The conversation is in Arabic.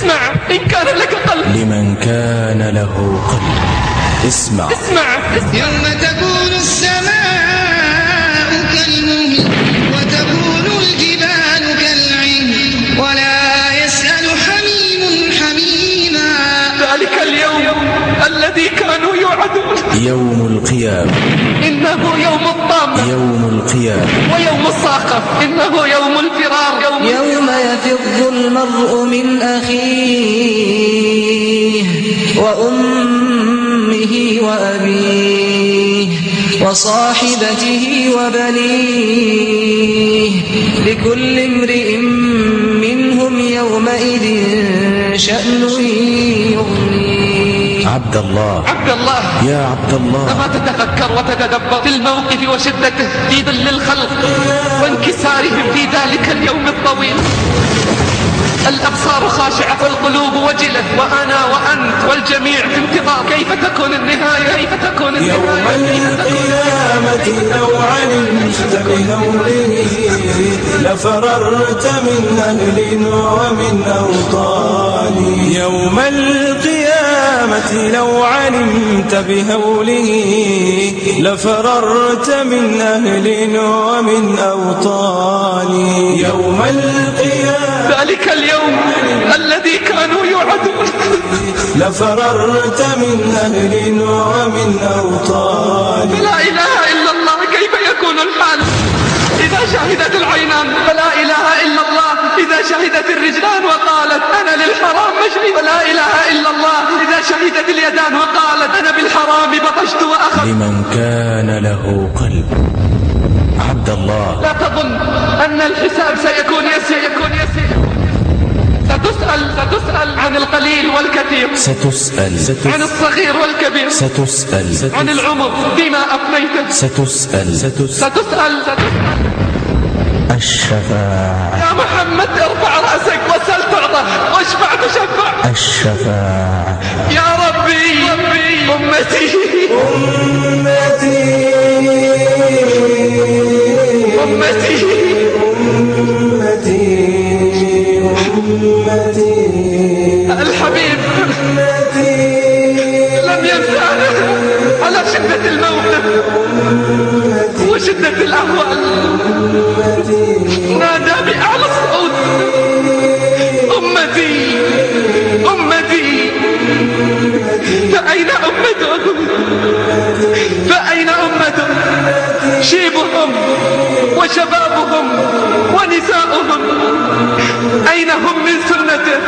اسمع إن كان لك قلب. لمن كان له قلب. اسمع. اسمع يوم تكون السماء كالمهل وتكون الجبال كالعهن ولا يسأل حميم حميما. ذلك اليوم الذي كانوا يوعدون. يوم القيامة. إنه يوم الطامة. يوم القيامة. ويوم الصاخة إنه يوم الفرار. يوم يوم يفر المرء من أخيه وأمه وأبيه وصاحبته وبنيه. لكل امرئ منهم يومئذ شأن يغنيه. عبد الله عبد الله يا عبد الله أما تتفكر وتتدبر في الموقف وشدته في ظل الخلق وانكسارهم في ذلك اليوم الطويل. الأبصار خاشعة والقلوب وجلة وأنا وأنت والجميع في انتظار. كيف تكون النهاية؟ كيف تكون يوم النهاية القيامة لو علمت بهوله لفررت من أهل ومن أوطان يوم القيامة لو علمت بهوله لفررت من أهل ومن أوطان يوم القيامة. ذلك اليوم الذي كانوا يوعدون. لفررت من أهل ومن أوطان. لا إله إلا الله كيف يكون الحال؟ إذا شهدت العينان فلا إله إلا الله. إذا شهدت الرجلان وقالت أنا للحرام مشري فلا إذا شهدت اليدان وقالت أنا بالحرام بطشت وأخذت. لمن كان له قلب. عبد الله. لا تظن أن الحساب سيكون يسير. يكون يسير. ستسأل ستسأل عن القليل والكثير. ستسأل. عن ستسأل الصغير والكبير. ستسأل. عن العمر. فيما أفنيته ستسأل ستسأل ستسأل. ستسأل. الشفاعة. يا محمد واشفع تشفع الشفاعة. يا ربي. ربي أمتي. أمتي. أمتي. أمتي. أمتي. الحبيب. أمتي. لم ينسانا على شدة الموقف. وشدة الأهوال. نادى فأين أمته فأين أمته شيبهم وشبابهم ونساؤهم. أين هم من سنته؟